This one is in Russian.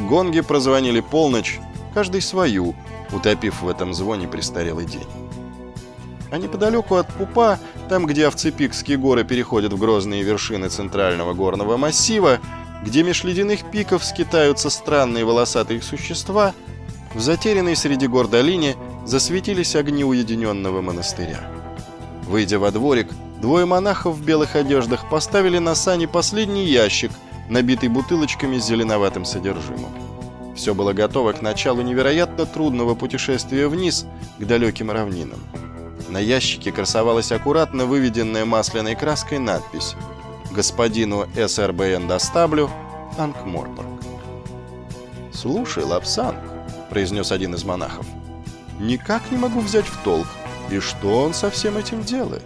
Гонги прозвонили полночь, каждый свою, утопив в этом звоне престарелый день. А неподалеку от Пупа, там, где Овцепикские горы переходят в грозные вершины центрального горного массива, где меж ледяных пиков скитаются странные волосатые существа, в затерянной среди гор долине засветились огни уединенного монастыря. Выйдя во дворик, двое монахов в белых одеждах поставили на сани последний ящик, набитый бутылочками с зеленоватым содержимым. Все было готово к началу невероятно трудного путешествия вниз, к далеким равнинам. На ящике красовалась аккуратно выведенная масляной краской надпись «Господину СРБН доставлю, Анкморпорг». «Слушай, Лапсанг», — произнес один из монахов, — «никак не могу взять в толк, и что он со всем этим делает?»